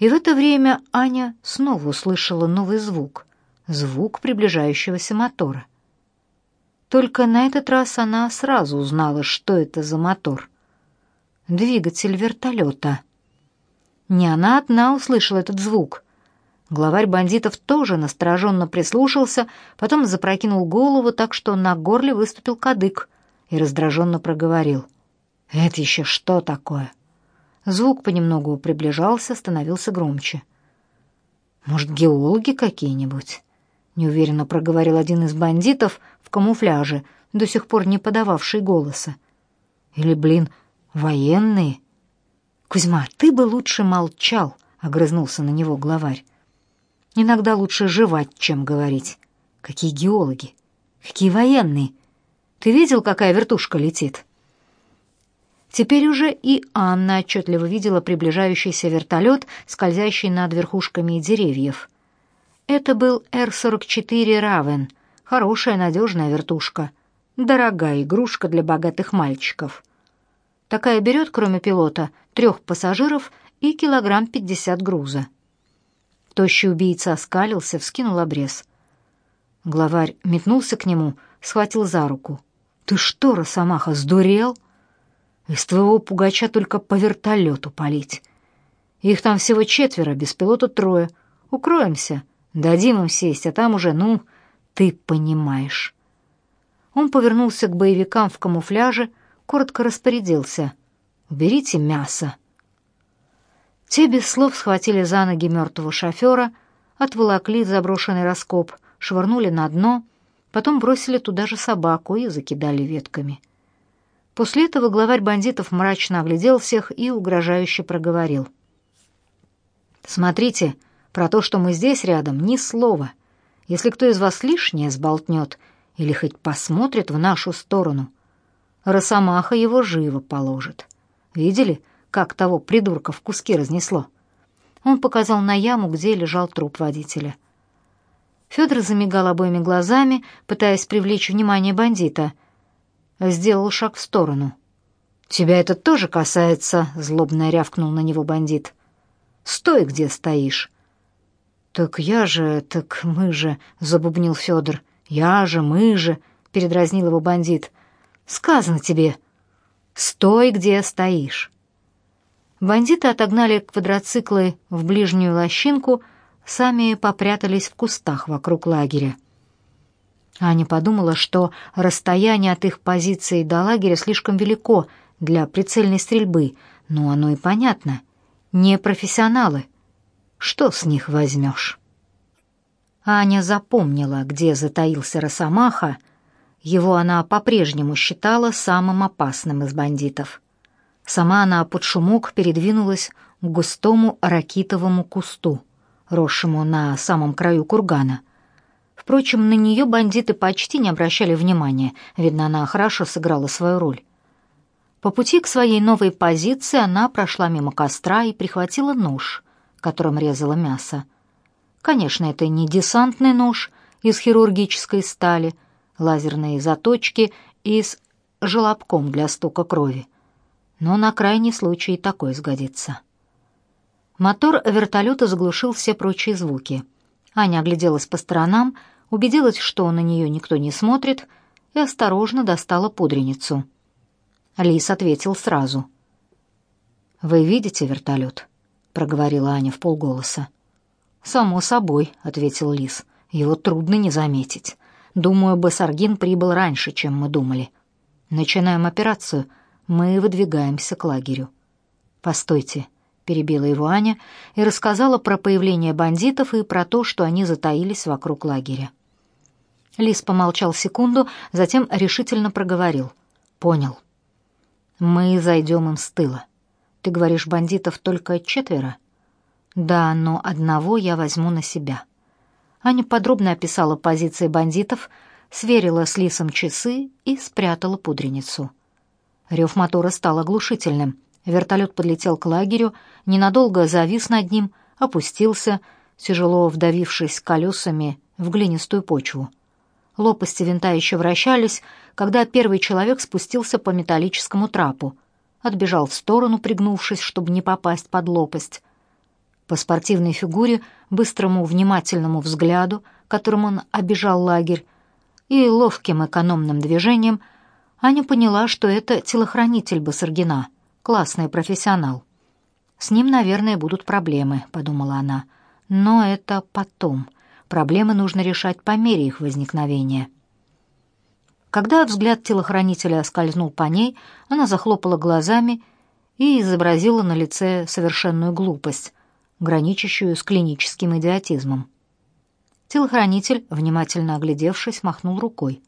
И в это время Аня снова услышала новый звук, звук приближающегося мотора. Только на этот раз она сразу узнала, что это за мотор. Двигатель вертолета. Не она одна услышала этот звук. Главарь бандитов тоже настороженно прислушался, потом запрокинул голову так, что на горле выступил кадык, и раздраженно проговорил. «Это еще что такое?» Звук понемногу приближался, становился громче. «Может, геологи какие-нибудь?» — неуверенно проговорил один из бандитов в камуфляже, до сих пор не подававший голоса. «Или, блин, военные?» «Кузьма, ты бы лучше молчал», — огрызнулся на него главарь. «Иногда лучше жевать, чем говорить. Какие геологи? Какие военные? Ты видел, какая вертушка летит?» Теперь уже и Анна отчетливо видела приближающийся вертолет, скользящий над верхушками деревьев. Это был Р-44 «Равен», хорошая надежная вертушка, дорогая игрушка для богатых мальчиков. Такая берет, кроме пилота, трех пассажиров и килограмм пятьдесят груза. Тощий убийца оскалился, вскинул обрез. Главарь метнулся к нему, схватил за руку. «Ты что, Росомаха, сдурел? Из твоего пугача только по вертолету палить. Их там всего четверо, без пилота трое. Укроемся, дадим им сесть, а там уже, ну, ты понимаешь». Он повернулся к боевикам в камуфляже, коротко распорядился. «Уберите мясо». Те без слов схватили за ноги мертвого шофера, отволокли заброшенный раскоп, швырнули на дно, потом бросили туда же собаку и закидали ветками. После этого главарь бандитов мрачно оглядел всех и угрожающе проговорил. «Смотрите, про то, что мы здесь рядом, ни слова. Если кто из вас лишнее сболтнет или хоть посмотрит в нашу сторону, Росомаха его живо положит. Видели, как того придурка в куски разнесло? Он показал на яму, где лежал труп водителя. Федор замигал обоими глазами, пытаясь привлечь внимание бандита. Сделал шаг в сторону. «Тебя это тоже касается», — злобно рявкнул на него бандит. «Стой, где стоишь». «Так я же, так мы же», — забубнил Федор. «Я же, мы же», — передразнил его бандит. Сказано тебе, стой, где стоишь. Бандиты отогнали квадроциклы в ближнюю лощинку, сами попрятались в кустах вокруг лагеря. Аня подумала, что расстояние от их позиции до лагеря слишком велико для прицельной стрельбы, но оно и понятно. Не профессионалы. Что с них возьмешь? Аня запомнила, где затаился Росомаха, его она по-прежнему считала самым опасным из бандитов. Сама она под шумок передвинулась к густому ракитовому кусту, росшему на самом краю кургана. Впрочем, на нее бандиты почти не обращали внимания, видно, она хорошо сыграла свою роль. По пути к своей новой позиции она прошла мимо костра и прихватила нож, которым резала мясо. Конечно, это не десантный нож из хирургической стали — лазерные заточки и с желобком для стука крови. Но на крайний случай такой сгодится. Мотор вертолета заглушил все прочие звуки. Аня огляделась по сторонам, убедилась, что на нее никто не смотрит, и осторожно достала пудреницу. Лис ответил сразу. «Вы видите вертолет?» — проговорила Аня в полголоса. «Само собой», — ответил Лис. «Его трудно не заметить. Думаю, Басаргин прибыл раньше, чем мы думали. Начинаем операцию. Мы выдвигаемся к лагерю. Постойте, перебила его Аня и рассказала про появление бандитов и про то, что они затаились вокруг лагеря. Лис помолчал секунду, затем решительно проговорил: "Понял. Мы зайдем им с тыла. Ты говоришь, бандитов только четверо? Да, но одного я возьму на себя. Аня подробно описала позиции бандитов, сверила с Лисом часы и спрятала пудреницу. Рев мотора стал оглушительным. Вертолет подлетел к лагерю, ненадолго завис над ним, опустился, тяжело вдавившись колесами в глинистую почву. Лопасти винта еще вращались, когда первый человек спустился по металлическому трапу, отбежал в сторону, пригнувшись, чтобы не попасть под лопасть. По спортивной фигуре, быстрому внимательному взгляду, которым он обежал лагерь, и ловким экономным движением Аня поняла, что это телохранитель Басаргина, классный профессионал. «С ним, наверное, будут проблемы», — подумала она. «Но это потом. Проблемы нужно решать по мере их возникновения». Когда взгляд телохранителя скользнул по ней, она захлопала глазами и изобразила на лице совершенную глупость, граничащую с клиническим идиотизмом. Телохранитель, внимательно оглядевшись, махнул рукой.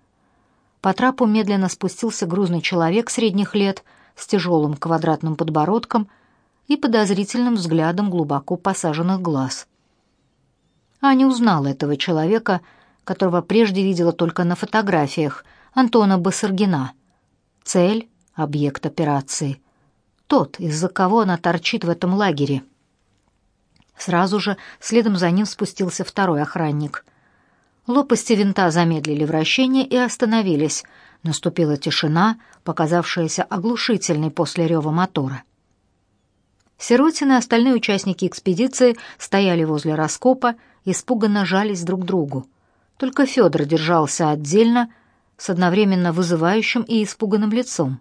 По трапу медленно спустился грузный человек средних лет с тяжелым квадратным подбородком и подозрительным взглядом глубоко посаженных глаз. Аня узнала этого человека, которого прежде видела только на фотографиях Антона Басаргина. Цель — объект операции. Тот, из-за кого она торчит в этом лагере — Сразу же следом за ним спустился второй охранник. Лопасти винта замедлили вращение и остановились. Наступила тишина, показавшаяся оглушительной после рева мотора. Сиротин и остальные участники экспедиции стояли возле раскопа, испуганно жались друг к другу. Только Федор держался отдельно, с одновременно вызывающим и испуганным лицом.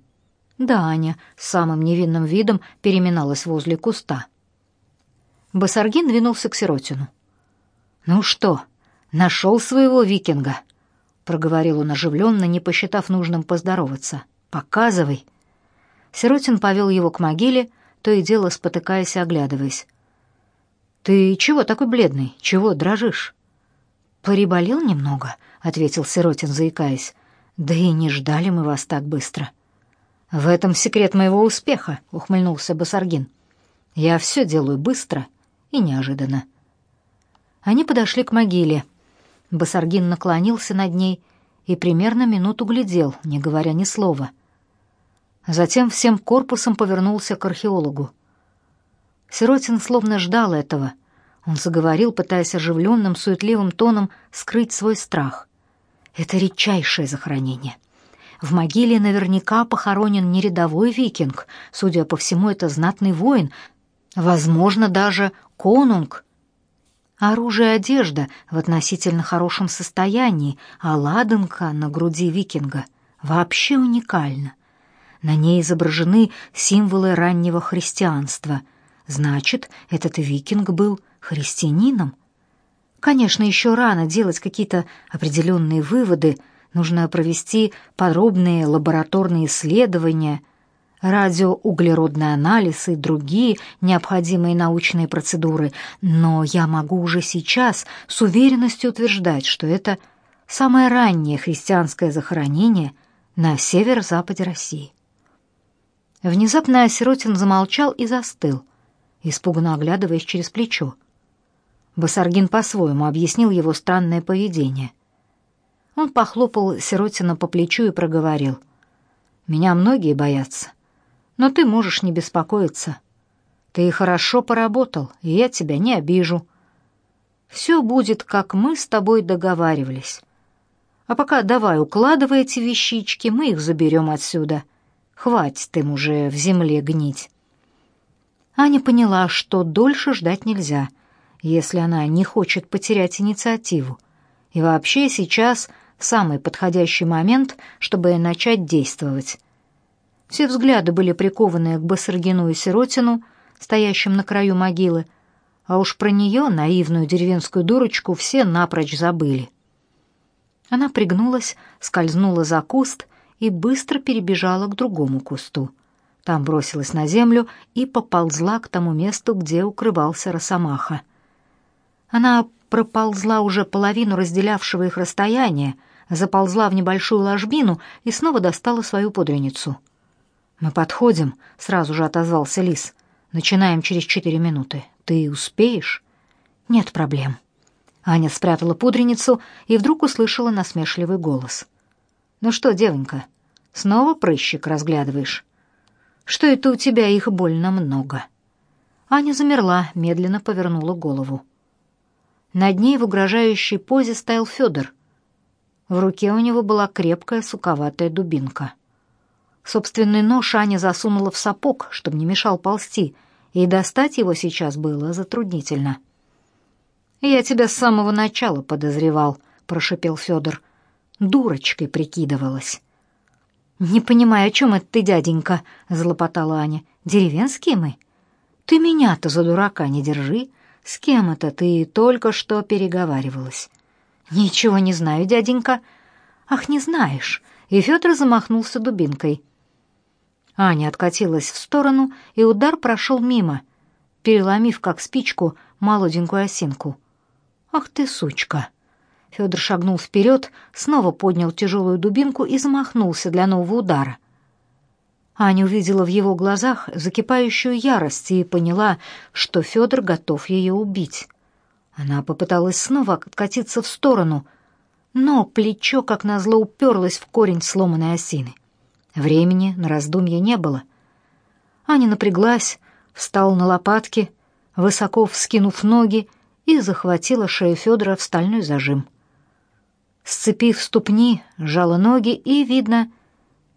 Да, Аня с самым невинным видом переминалась возле куста. Басаргин двинулся к Сиротину. «Ну что, нашел своего викинга?» — проговорил он оживленно, не посчитав нужным поздороваться. «Показывай». Сиротин повел его к могиле, то и дело спотыкаясь и оглядываясь. «Ты чего такой бледный? Чего дрожишь?» «Пореболел немного», — ответил Сиротин, заикаясь. «Да и не ждали мы вас так быстро». «В этом секрет моего успеха», — ухмыльнулся Басаргин. «Я все делаю быстро и неожиданно. Они подошли к могиле. Басаргин наклонился над ней и примерно минуту глядел, не говоря ни слова. Затем всем корпусом повернулся к археологу. Сиротин словно ждал этого. Он заговорил, пытаясь оживленным, суетливым тоном скрыть свой страх. Это редчайшее захоронение. В могиле наверняка похоронен не рядовой викинг, судя по всему, это знатный воин, возможно, даже конунг. Оружие и одежда в относительно хорошем состоянии, а ладанка на груди викинга вообще уникальна. На ней изображены символы раннего христианства. Значит, этот викинг был христианином. Конечно, еще рано делать какие-то определенные выводы, нужно провести подробные лабораторные исследования – радиоуглеродный анализ и другие необходимые научные процедуры, но я могу уже сейчас с уверенностью утверждать, что это самое раннее христианское захоронение на северо-западе России. Внезапно Осиротин замолчал и застыл, испуганно оглядываясь через плечо. Басаргин по-своему объяснил его странное поведение. Он похлопал Сиротина по плечу и проговорил. «Меня многие боятся. Но ты можешь не беспокоиться. Ты хорошо поработал, и я тебя не обижу. Все будет, как мы с тобой договаривались. А пока давай укладывай эти вещички, мы их заберем отсюда. Хватит им уже в земле гнить. Аня поняла, что дольше ждать нельзя, если она не хочет потерять инициативу. И вообще сейчас самый подходящий момент, чтобы начать действовать. Все взгляды были прикованы к Басаргину и Сиротину, стоящим на краю могилы, а уж про нее, наивную деревенскую дурочку, все напрочь забыли. Она пригнулась, скользнула за куст и быстро перебежала к другому кусту. Там бросилась на землю и поползла к тому месту, где укрывался росомаха. Она проползла уже половину разделявшего их расстояния, заползла в небольшую ложбину и снова достала свою пудреницу — «Мы подходим», — сразу же отозвался Лис. «Начинаем через четыре минуты. Ты успеешь?» «Нет проблем». Аня спрятала пудреницу и вдруг услышала насмешливый голос. «Ну что, девонька, снова прыщик разглядываешь? Что это у тебя их больно много?» Аня замерла, медленно повернула голову. Над ней в угрожающей позе стоял Федор. В руке у него была крепкая суковатая дубинка. Собственный нож Аня засунула в сапог, чтобы не мешал ползти, и достать его сейчас было затруднительно. «Я тебя с самого начала подозревал», — прошипел Федор. «Дурочкой прикидывалась». «Не понимаю, о чем это ты, дяденька?» — злопотала Аня. «Деревенские мы?» «Ты меня-то за дурака не держи. С кем это ты только что переговаривалась?» «Ничего не знаю, дяденька». «Ах, не знаешь!» И Федор замахнулся дубинкой. Аня откатилась в сторону, и удар прошел мимо, переломив, как спичку, молоденькую осинку. «Ах ты, сучка!» Федор шагнул вперед, снова поднял тяжелую дубинку и замахнулся для нового удара. Аня увидела в его глазах закипающую ярость и поняла, что Федор готов ее убить. Она попыталась снова откатиться в сторону, но плечо, как назло, уперлось в корень сломанной осины. Времени на раздумье не было. Аня напряглась, встала на лопатки, высоко вскинув ноги, и захватила шею Федора в стальной зажим. Сцепив ступни, сжала ноги и, видно,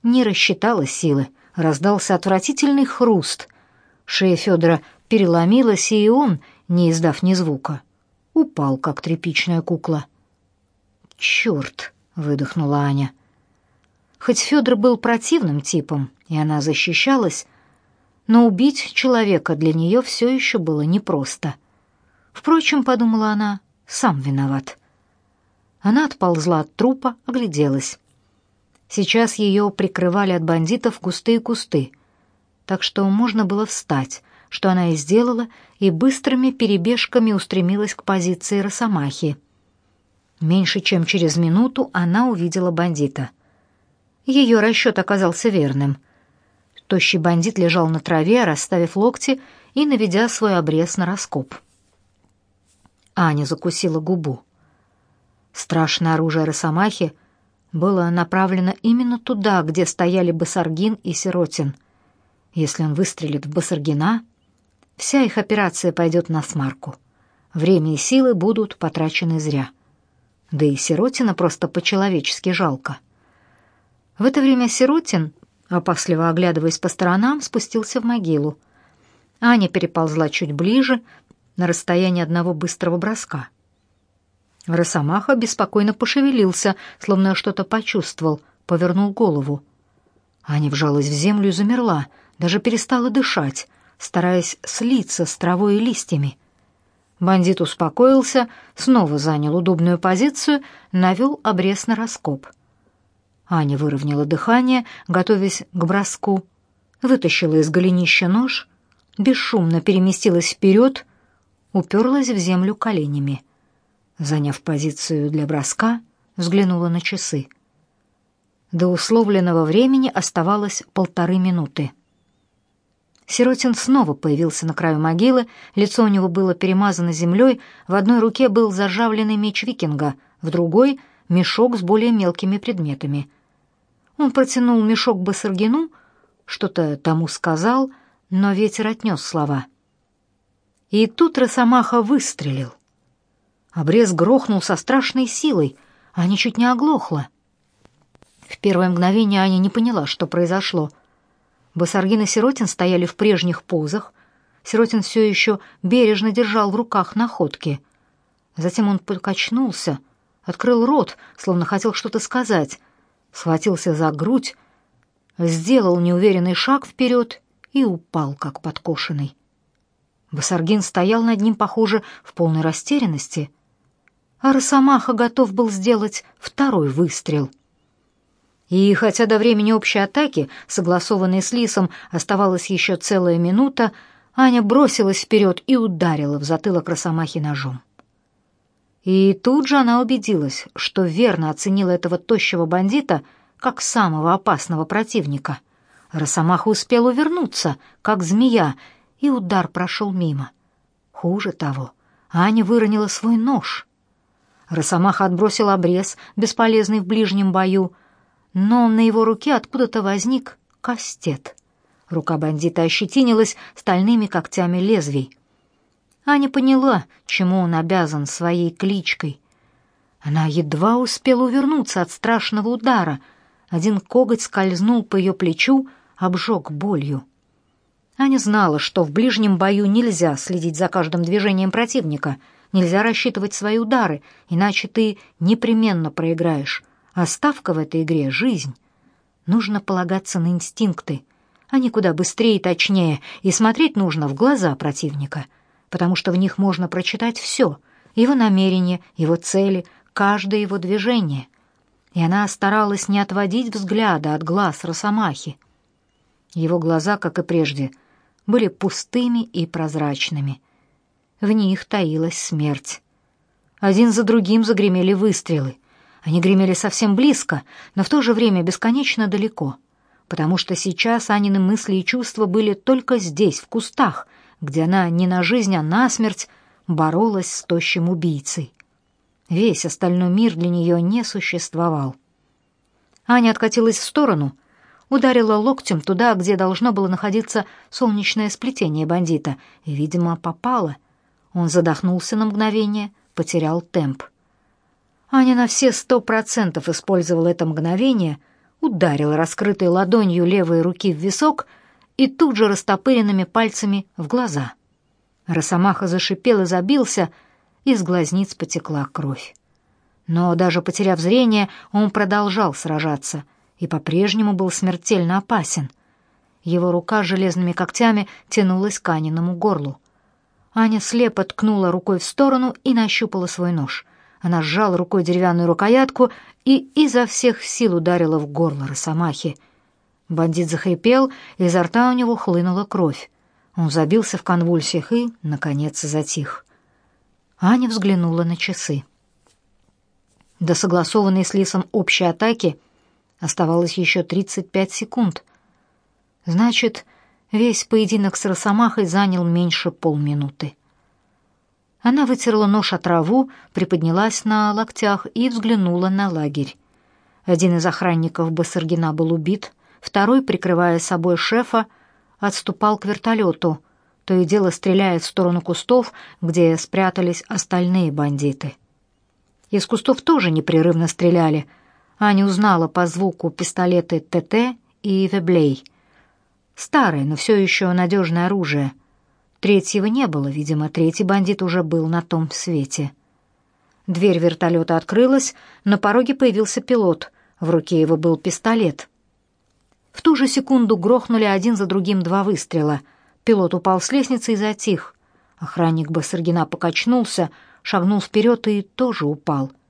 не рассчитала силы. Раздался отвратительный хруст. Шея Федора переломилась, и он, не издав ни звука, упал, как тряпичная кукла. «Черт!» — выдохнула Аня. Хоть Федор был противным типом, и она защищалась, но убить человека для нее все еще было непросто. Впрочем, подумала она, сам виноват. Она отползла от трупа, огляделась. Сейчас ее прикрывали от бандитов густые кусты, так что можно было встать, что она и сделала, и быстрыми перебежками устремилась к позиции Росомахи. Меньше чем через минуту она увидела бандита. Ее расчет оказался верным. Тощий бандит лежал на траве, расставив локти и наведя свой обрез на раскоп. Аня закусила губу. Страшное оружие Росомахи было направлено именно туда, где стояли Басаргин и Сиротин. Если он выстрелит в Басаргина, вся их операция пойдет на смарку. Время и силы будут потрачены зря. Да и Сиротина просто по-человечески жалко. В это время Сиротин, опасливо оглядываясь по сторонам, спустился в могилу. Аня переползла чуть ближе, на расстоянии одного быстрого броска. Росомаха беспокойно пошевелился, словно что-то почувствовал, повернул голову. Аня вжалась в землю и замерла, даже перестала дышать, стараясь слиться с травой и листьями. Бандит успокоился, снова занял удобную позицию, навел обрез на раскоп. Аня выровняла дыхание, готовясь к броску, вытащила из голенища нож, бесшумно переместилась вперед, уперлась в землю коленями. Заняв позицию для броска, взглянула на часы. До условленного времени оставалось полторы минуты. Сиротин снова появился на краю могилы, лицо у него было перемазано землей, в одной руке был зажавленный меч викинга, в другой — мешок с более мелкими предметами. Он протянул мешок Басаргину, что-то тому сказал, но ветер отнес слова. И тут Росомаха выстрелил. Обрез грохнул со страшной силой, Аня чуть не оглохла. В первое мгновение Аня не поняла, что произошло. Басаргин и Сиротин стояли в прежних позах. Сиротин все еще бережно держал в руках находки. Затем он покачнулся, открыл рот, словно хотел что-то сказать, схватился за грудь, сделал неуверенный шаг вперед и упал, как подкошенный. Басаргин стоял над ним, похоже, в полной растерянности, а Росомаха готов был сделать второй выстрел. И хотя до времени общей атаки, согласованной с Лисом, оставалась еще целая минута, Аня бросилась вперед и ударила в затылок Росомахи ножом. И тут же она убедилась, что верно оценила этого тощего бандита как самого опасного противника. Росомаха успел увернуться, как змея, и удар прошел мимо. Хуже того, Аня выронила свой нож. Росомаха отбросил обрез, бесполезный в ближнем бою, но на его руке откуда-то возник кастет. Рука бандита ощетинилась стальными когтями лезвий. Аня поняла, чему он обязан своей кличкой. Она едва успела увернуться от страшного удара. Один коготь скользнул по ее плечу, обжег болью. Аня знала, что в ближнем бою нельзя следить за каждым движением противника, нельзя рассчитывать свои удары, иначе ты непременно проиграешь. А ставка в этой игре — жизнь. Нужно полагаться на инстинкты. Они куда быстрее и точнее, и смотреть нужно в глаза противника, потому что в них можно прочитать все — его намерения, его цели, каждое его движение. И она старалась не отводить взгляда от глаз Росомахи. Его глаза, как и прежде — были пустыми и прозрачными. В них таилась смерть. Один за другим загремели выстрелы. Они гремели совсем близко, но в то же время бесконечно далеко, потому что сейчас Анины мысли и чувства были только здесь, в кустах, где она не на жизнь, а на смерть боролась с тощим убийцей. Весь остальной мир для нее не существовал. Аня откатилась в сторону ударила локтем туда, где должно было находиться солнечное сплетение бандита, и, видимо, попала. Он задохнулся на мгновение, потерял темп. Аня на все сто процентов использовала это мгновение, ударила раскрытой ладонью левой руки в висок и тут же растопыренными пальцами в глаза. Росомаха зашипел и забился, из глазниц потекла кровь. Но даже потеряв зрение, он продолжал сражаться — и по-прежнему был смертельно опасен. Его рука с железными когтями тянулась к Аниному горлу. Аня слепо ткнула рукой в сторону и нащупала свой нож. Она сжала рукой деревянную рукоятку и изо всех сил ударила в горло Росомахи. Бандит захрипел, изо рта у него хлынула кровь. Он забился в конвульсиях и, наконец, затих. Аня взглянула на часы. До согласованной с Лисом общей атаки Оставалось еще 35 секунд. Значит, весь поединок с Росомахой занял меньше полминуты. Она вытерла нож от траву, приподнялась на локтях и взглянула на лагерь. Один из охранников Басаргина был убит, второй, прикрывая собой шефа, отступал к вертолету, то и дело стреляя в сторону кустов, где спрятались остальные бандиты. Из кустов тоже непрерывно стреляли — Аня узнала по звуку пистолеты ТТ и Веблей. Старое, но все еще надежное оружие. Третьего не было, видимо, третий бандит уже был на том свете. Дверь вертолета открылась, на пороге появился пилот. В руке его был пистолет. В ту же секунду грохнули один за другим два выстрела. Пилот упал с лестницы и затих. Охранник Басаргина покачнулся, шагнул вперед и тоже упал —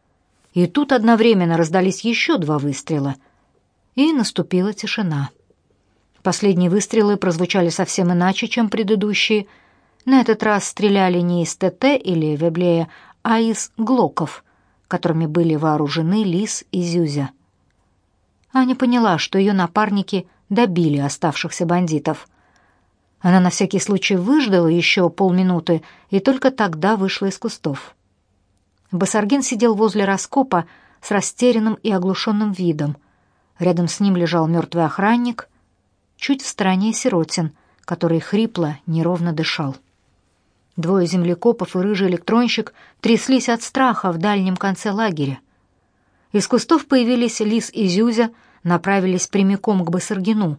и тут одновременно раздались еще два выстрела, и наступила тишина. Последние выстрелы прозвучали совсем иначе, чем предыдущие. На этот раз стреляли не из ТТ или Веблея, а из глоков, которыми были вооружены Лис и Зюзя. Аня поняла, что ее напарники добили оставшихся бандитов. Она на всякий случай выждала еще полминуты и только тогда вышла из кустов. Басаргин сидел возле раскопа с растерянным и оглушенным видом. Рядом с ним лежал мертвый охранник, чуть в стороне Сиротин, который хрипло, неровно дышал. Двое землекопов и рыжий электронщик тряслись от страха в дальнем конце лагеря. Из кустов появились Лис и Зюзя, направились прямиком к Басаргину.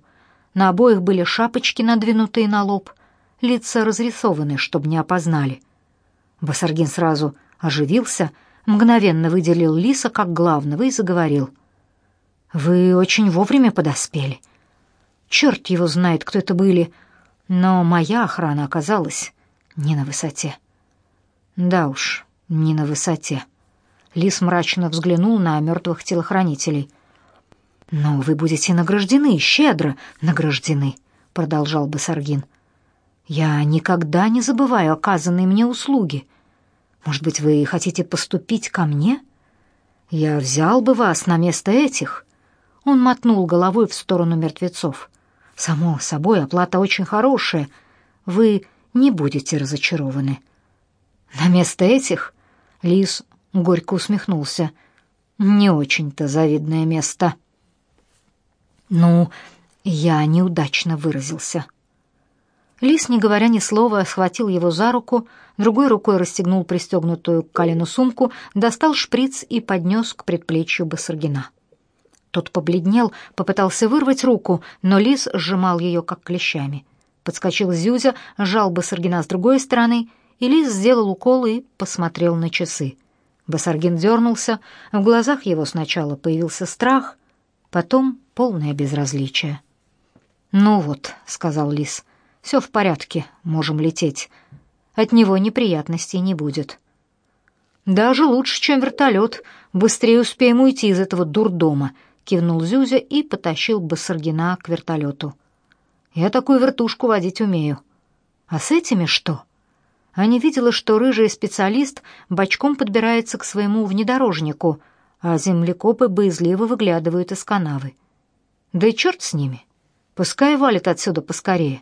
На обоих были шапочки, надвинутые на лоб, лица разрисованы, чтобы не опознали. Басаргин сразу оживился, мгновенно выделил Лиса как главного и заговорил. «Вы очень вовремя подоспели. Черт его знает, кто это были, но моя охрана оказалась не на высоте». «Да уж, не на высоте». Лис мрачно взглянул на мертвых телохранителей. «Но вы будете награждены, щедро награждены», — продолжал Басаргин. «Я никогда не забываю оказанные мне услуги. Может быть, вы хотите поступить ко мне? Я взял бы вас на место этих. Он мотнул головой в сторону мертвецов. Само собой, оплата очень хорошая. Вы не будете разочарованы. На место этих Лис горько усмехнулся. Не очень-то завидное место. Ну, я неудачно выразился. Лис, не говоря ни слова, схватил его за руку, другой рукой расстегнул пристегнутую к колену сумку, достал шприц и поднес к предплечью Басаргина. Тот побледнел, попытался вырвать руку, но Лис сжимал ее как клещами. Подскочил Зюзя, сжал Басаргина с другой стороны, и Лис сделал укол и посмотрел на часы. Басаргин дернулся, в глазах его сначала появился страх, потом полное безразличие. «Ну вот», — сказал Лис, — «все в порядке, можем лететь. От него неприятностей не будет». «Даже лучше, чем вертолет. Быстрее успеем уйти из этого дурдома», — кивнул Зюзя и потащил Басаргина к вертолету. «Я такую вертушку водить умею». «А с этими что?» Аня видела, что рыжий специалист бочком подбирается к своему внедорожнику, а землекопы боязливо выглядывают из канавы. Да и черт с ними. Пускай валит отсюда поскорее.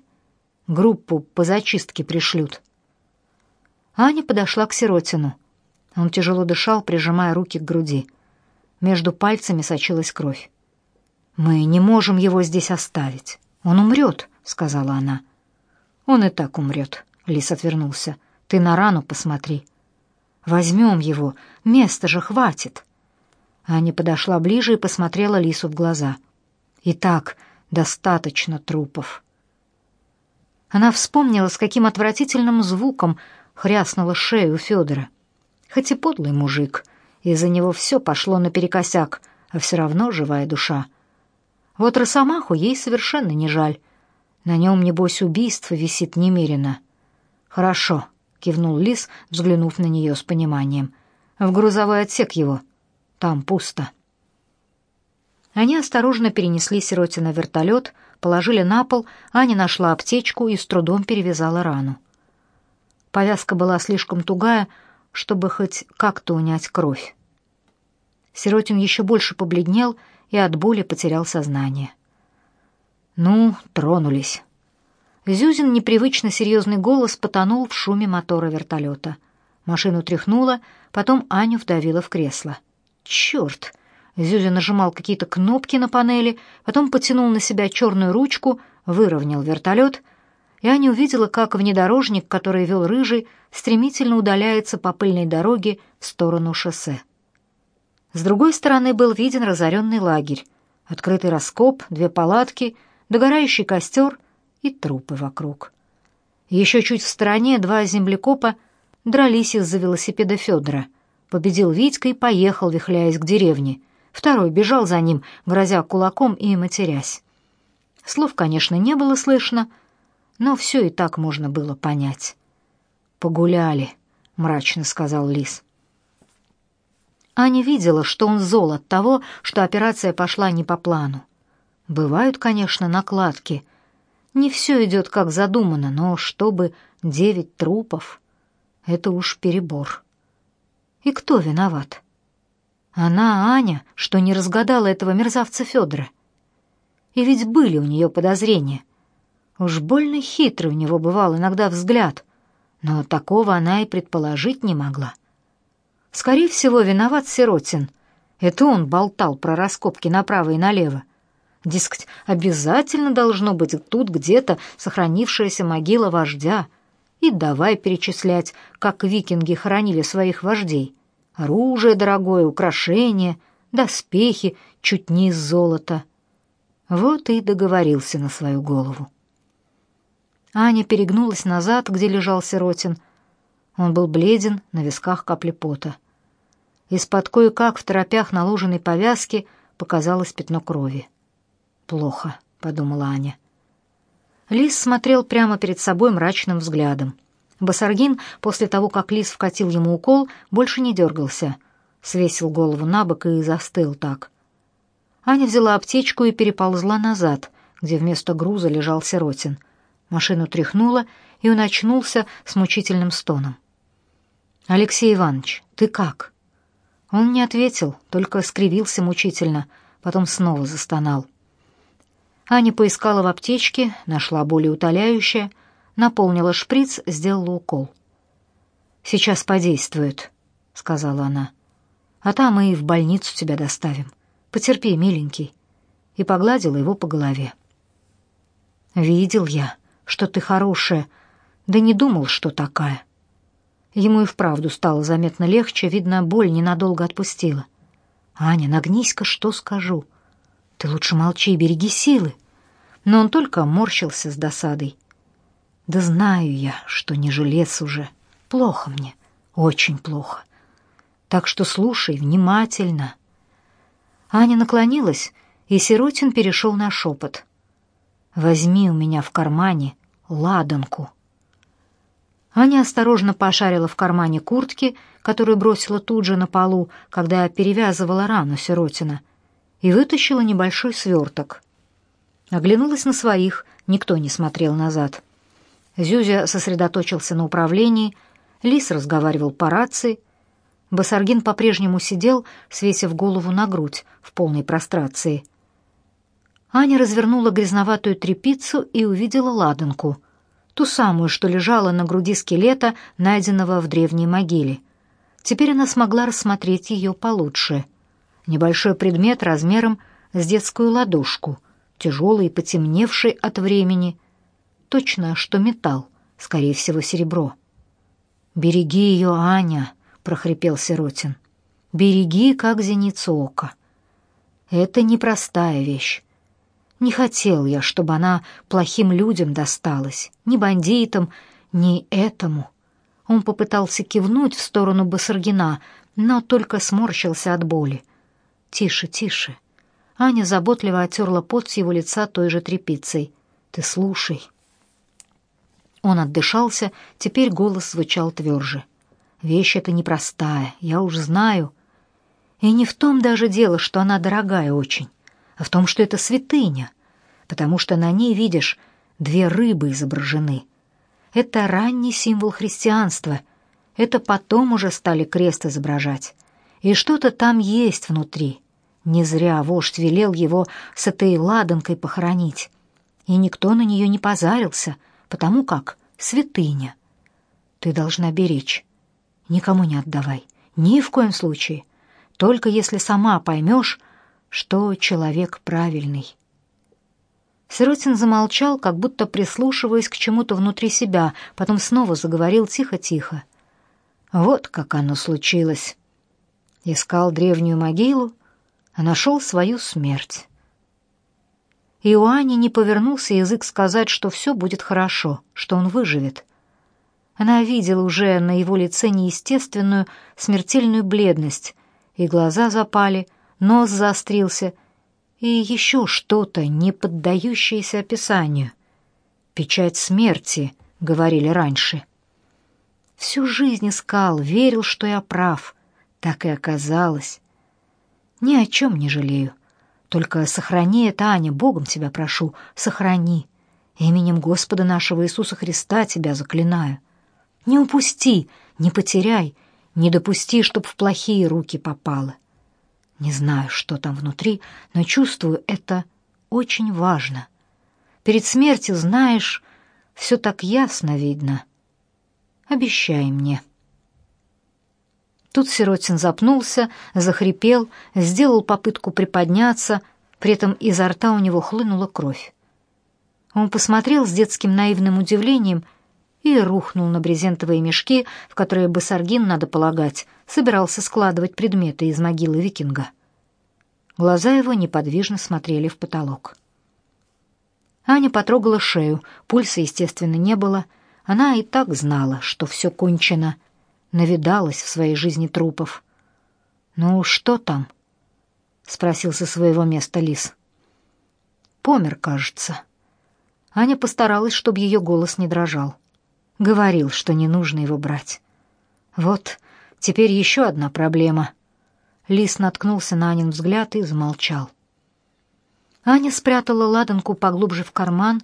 Группу по зачистке пришлют. Аня подошла к Сиротину. Он тяжело дышал, прижимая руки к груди. Между пальцами сочилась кровь. «Мы не можем его здесь оставить. Он умрет», — сказала она. «Он и так умрет», — Лис отвернулся. «Ты на рану посмотри». «Возьмем его. Места же хватит». Аня подошла ближе и посмотрела Лису в глаза. «Итак, достаточно трупов». Она вспомнила, с каким отвратительным звуком хряснула шею Федора. Хоть и подлый мужик, из-за него все пошло наперекосяк, а все равно живая душа. Вот Росомаху ей совершенно не жаль. На нем, небось, убийство висит немерено. «Хорошо», — кивнул Лис, взглянув на нее с пониманием. «В грузовой отсек его. Там пусто». Они осторожно перенесли Сиротина в вертолет, положили на пол, Аня нашла аптечку и с трудом перевязала рану. Повязка была слишком тугая, чтобы хоть как-то унять кровь. Сиротин еще больше побледнел и от боли потерял сознание. «Ну, тронулись». Зюзин непривычно серьезный голос потонул в шуме мотора вертолета. Машину тряхнуло, потом Аню вдавило в кресло. «Черт!» Зюзя нажимал какие-то кнопки на панели, потом потянул на себя черную ручку, выровнял вертолет, и Аня увидела, как внедорожник, который вел рыжий, стремительно удаляется по пыльной дороге в сторону шоссе. С другой стороны был виден разоренный лагерь, открытый раскоп, две палатки, догорающий костер и трупы вокруг. Еще чуть в стороне два землекопа дрались из-за велосипеда Федора. Победил Витька и поехал, вихляясь к деревне — Второй бежал за ним, грозя кулаком и матерясь. Слов, конечно, не было слышно, но все и так можно было понять. «Погуляли», — мрачно сказал Лис. Аня видела, что он зол от того, что операция пошла не по плану. Бывают, конечно, накладки. Не все идет как задумано, но чтобы девять трупов — это уж перебор. И кто виноват? Она, Аня, что не разгадала этого мерзавца Федора. И ведь были у нее подозрения. Уж больно хитрый у него бывал иногда взгляд, но такого она и предположить не могла. Скорее всего, виноват Сиротин. Это он болтал про раскопки направо и налево. Дескать, обязательно должно быть тут где-то сохранившаяся могила вождя. И давай перечислять, как викинги хоронили своих вождей. Оружие дорогое, украшения, доспехи чуть не из золота. Вот и договорился на свою голову. Аня перегнулась назад, где лежал Сиротин. Он был бледен, на висках капли пота. Из-под кое-как в торопях наложенной повязки показалось пятно крови. «Плохо», — подумала Аня. Лис смотрел прямо перед собой мрачным взглядом. Басаргин, после того, как лис вкатил ему укол, больше не дергался. Свесил голову на бок и застыл так. Аня взяла аптечку и переползла назад, где вместо груза лежал Сиротин. Машину тряхнуло, и он очнулся с мучительным стоном. «Алексей Иванович, ты как?» Он не ответил, только скривился мучительно, потом снова застонал. Аня поискала в аптечке, нашла более утоляющее — наполнила шприц, сделала укол. «Сейчас подействует», — сказала она. «А там и в больницу тебя доставим. Потерпи, миленький». И погладила его по голове. «Видел я, что ты хорошая, да не думал, что такая». Ему и вправду стало заметно легче, видно, боль ненадолго отпустила. «Аня, нагнись-ка, что скажу. Ты лучше молчи и береги силы». Но он только морщился с досадой. Да знаю я, что не жилец уже. Плохо мне, очень плохо. Так что слушай внимательно. Аня наклонилась, и Сиротин перешел на шепот. Возьми у меня в кармане ладанку. Аня осторожно пошарила в кармане куртки, которую бросила тут же на полу, когда перевязывала рану Сиротина, и вытащила небольшой сверток. Оглянулась на своих, никто не смотрел назад. Зюзя сосредоточился на управлении, Лис разговаривал по рации. Басаргин по-прежнему сидел, свесив голову на грудь в полной прострации. Аня развернула грязноватую тряпицу и увидела ладанку — ту самую, что лежала на груди скелета, найденного в древней могиле. Теперь она смогла рассмотреть ее получше. Небольшой предмет размером с детскую ладошку, тяжелый и потемневший от времени. Точно, что металл, скорее всего, серебро. «Береги ее, Аня», — прохрипел Сиротин. «Береги, как зеницу ока». Это непростая вещь. Не хотел я, чтобы она плохим людям досталась, ни бандитам, ни этому. Он попытался кивнуть в сторону Басаргина, но только сморщился от боли. «Тише, тише». Аня заботливо оттерла пот с его лица той же тряпицей. «Ты слушай». Он отдышался, теперь голос звучал тверже. «Вещь эта непростая, я уж знаю. И не в том даже дело, что она дорогая очень а в том, что это святыня, потому что на ней, видишь, две рыбы изображены. Это ранний символ христианства. Это потом уже стали крест изображать. И что-то там есть внутри. Не зря вождь велел его с этой ладанкой похоронить. И никто на нее не позарился, потому как святыня. Ты должна беречь. Никому не отдавай. Ни в коем случае. Только если сама поймешь, что человек правильный. Сиротин замолчал, как будто прислушиваясь к чему-то внутри себя, потом снова заговорил тихо-тихо. Вот как оно случилось. Искал древнюю могилу, нашел свою смерть. И у Ани не повернулся язык сказать, что все будет хорошо, что он выживет. Она видела уже на его лице неестественную смертельную бледность, и глаза запали, нос заострился и еще что-то, не поддающееся описанию. «Печать смерти», — говорили раньше. Всю жизнь искал, верил, что я прав. Так и оказалось. Ни о чем не жалею. Только сохрани это, Аня, Богом тебя прошу, сохрани. Именем Господа нашего Иисуса Христа тебя заклинаю. Не упусти, не потеряй, не допусти, чтоб в плохие руки попало. Не знаю, что там внутри, но чувствую, это очень важно. Перед смертью, знаешь, все так ясно видно. Обещай мне. Тут Сиротин запнулся, захрипел, сделал попытку приподняться, при этом изо рта у него хлынула кровь. Он посмотрел с детским наивным удивлением и рухнул на брезентовые мешки, в которые Басаргин, надо полагать, собирался складывать предметы из могилы викинга. Глаза его неподвижно смотрели в потолок. Аня потрогала шею, пульса, естественно, не было. Она и так знала, что все кончено, навидалась в своей жизни трупов. «Ну, что там?» — спросил со своего места лис. «Помер, кажется». Аня постаралась, чтобы ее голос не дрожал. Говорил, что не нужно его брать. Вот, теперь еще одна проблема. Лис наткнулся на Анин взгляд и замолчал. Аня спрятала ладанку поглубже в карман,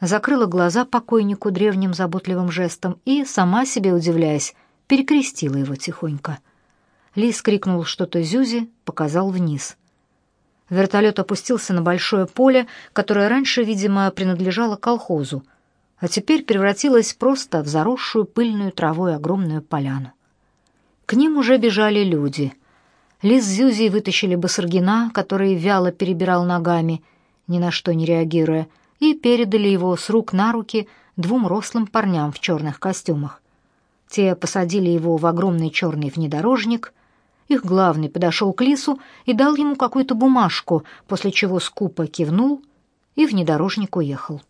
закрыла глаза покойнику древним заботливым жестом и, сама себе удивляясь, перекрестила его тихонько. Лис крикнул что-то Зюзе, показал вниз. Вертолет опустился на большое поле, которое раньше, видимо, принадлежало колхозу, а теперь превратилась просто в заросшую пыльную травой огромную поляну. К ним уже бежали люди. Лис с Зюзей вытащили Басаргина, который вяло перебирал ногами, ни на что не реагируя, и передали его с рук на руки двум рослым парням в черных костюмах. Те посадили его в огромный черный внедорожник. Их главный подошел к лису и дал ему какую-то бумажку, после чего скупо кивнул, и внедорожник уехал.